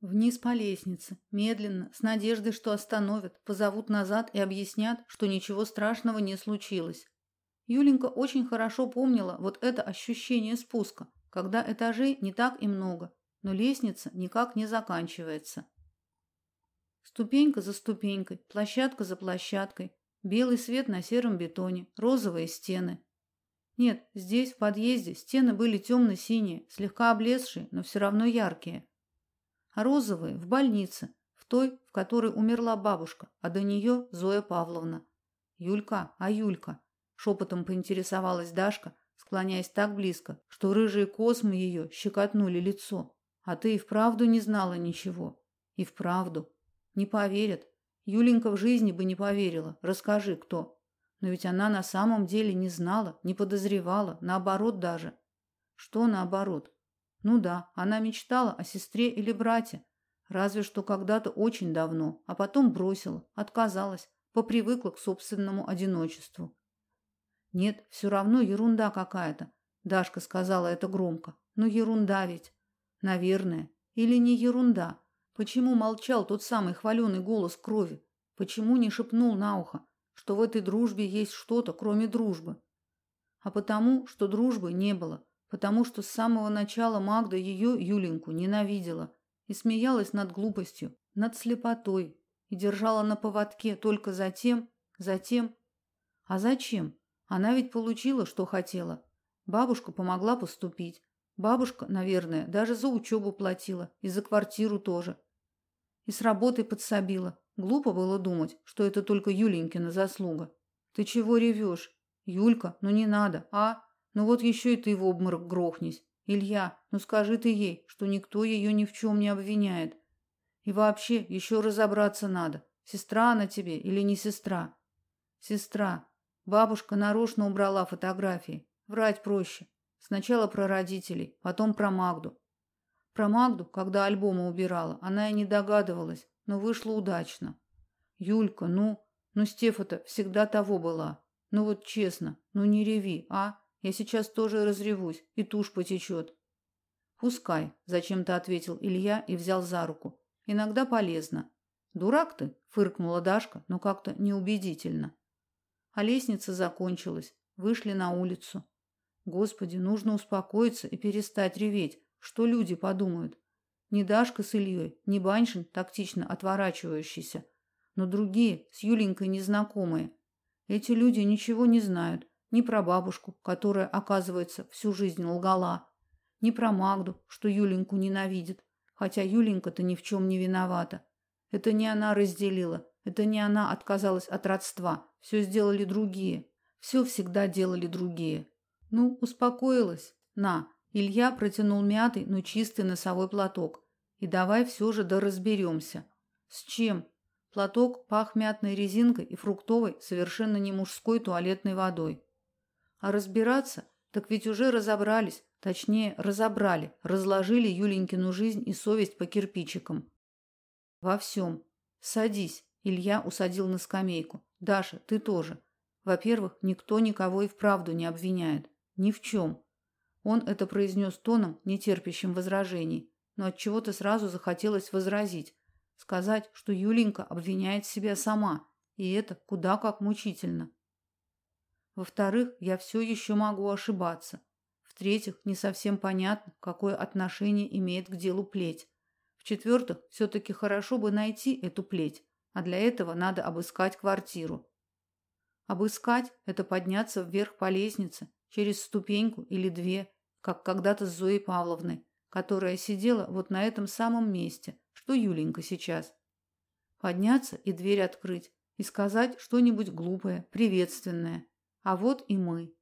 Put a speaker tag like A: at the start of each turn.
A: Вниз по лестнице, медленно, с надеждой, что остановят, позовут назад и объяснят, что ничего страшного не случилось. Юленька очень хорошо помнила вот это ощущение спуска, когда этажей не так и много, но лестница никак не заканчивается. Ступенька за ступенькой, площадка за площадкой, белый свет на сером бетоне, розовые стены. Нет, здесь, в подъезде, стены были темно-синие, слегка облезшие, но все равно яркие. Розовые в больнице, в той, в которой умерла бабушка, а до нее Зоя Павловна. Юлька, а Юлька, шепотом поинтересовалась Дашка, склоняясь так близко, что рыжие космы ее щекотнули лицо. А ты и вправду не знала ничего. И вправду. Не поверят. Юленька в жизни бы не поверила. Расскажи, кто. Но ведь она на самом деле не знала, не подозревала, наоборот даже. Что наоборот? Ну да, она мечтала о сестре или брате, разве что когда-то очень давно, а потом бросила, отказалась, попривыкла к собственному одиночеству. Нет, все равно ерунда какая-то. Дашка сказала это громко. Ну ерунда ведь. Наверное. Или не ерунда. Почему молчал тот самый хваленый голос крови? Почему не шепнул на ухо, что в этой дружбе есть что-то, кроме дружбы? А потому, что дружбы не было. Потому что с самого начала Магда ее, Юленьку, ненавидела и смеялась над глупостью, над слепотой и держала на поводке только за тем, за тем. А зачем? Она ведь получила, что хотела. Бабушка помогла поступить. Бабушка, наверное, даже за учебу платила и за квартиру тоже. И с работой подсобила. Глупо было думать, что это только Юленькина заслуга. Ты чего ревешь? Юлька, ну не надо, а? Ну вот еще и ты в обморок грохнись. Илья, ну скажи ты ей, что никто ее ни в чем не обвиняет. И вообще, еще разобраться надо, сестра она тебе или не сестра. Сестра, Бабушка нарочно убрала фотографии. Врать проще. Сначала про родителей, потом про Магду. Про Магду, когда альбомы убирала, она и не догадывалась, но вышло удачно. Юлька, ну, ну Стефа-то всегда того была. Ну вот честно, ну не реви, а? Я сейчас тоже разревусь, и тушь потечет. Пускай, зачем-то ответил Илья и взял за руку. Иногда полезно. Дурак ты, фыркнула Дашка, но как-то неубедительно. А лестница закончилась. Вышли на улицу. Господи, нужно успокоиться и перестать реветь. Что люди подумают? Не Дашка с Ильей, не Баншин, тактично отворачивающийся, но другие, с Юленькой незнакомые. Эти люди ничего не знают. Ни про бабушку, которая, оказывается, всю жизнь лгала. Ни про Магду, что Юленьку ненавидит. Хотя Юленька-то ни в чем не виновата. Это не она разделила, это не она отказалась от родства. Все сделали другие. Все всегда делали другие. Ну, успокоилась. На. Илья протянул мятый, но чистый носовой платок. И давай все же да разберемся. С чем? Платок пах мятной резинкой и фруктовой, совершенно не мужской туалетной водой. А разбираться? Так ведь уже разобрались, точнее, разобрали, разложили Юленькину жизнь и совесть по кирпичикам. Во всем. Садись. Илья усадил на скамейку. Даша, ты тоже. Во-первых, никто никого и вправду не обвиняет. Ни в чем. Он это произнес тоном, не терпящим возражений, но от чего-то сразу захотелось возразить, сказать, что Юленька обвиняет себя сама, и это куда как мучительно. Во-вторых, я все еще могу ошибаться. В-третьих, не совсем понятно, какое отношение имеет к делу плеть. В-четвертых, все таки хорошо бы найти эту плеть а для этого надо обыскать квартиру. Обыскать – это подняться вверх по лестнице, через ступеньку или две, как когда-то с Зоей Павловной, которая сидела вот на этом самом месте, что Юленька сейчас. Подняться и дверь открыть, и сказать что-нибудь глупое, приветственное. А вот и мы.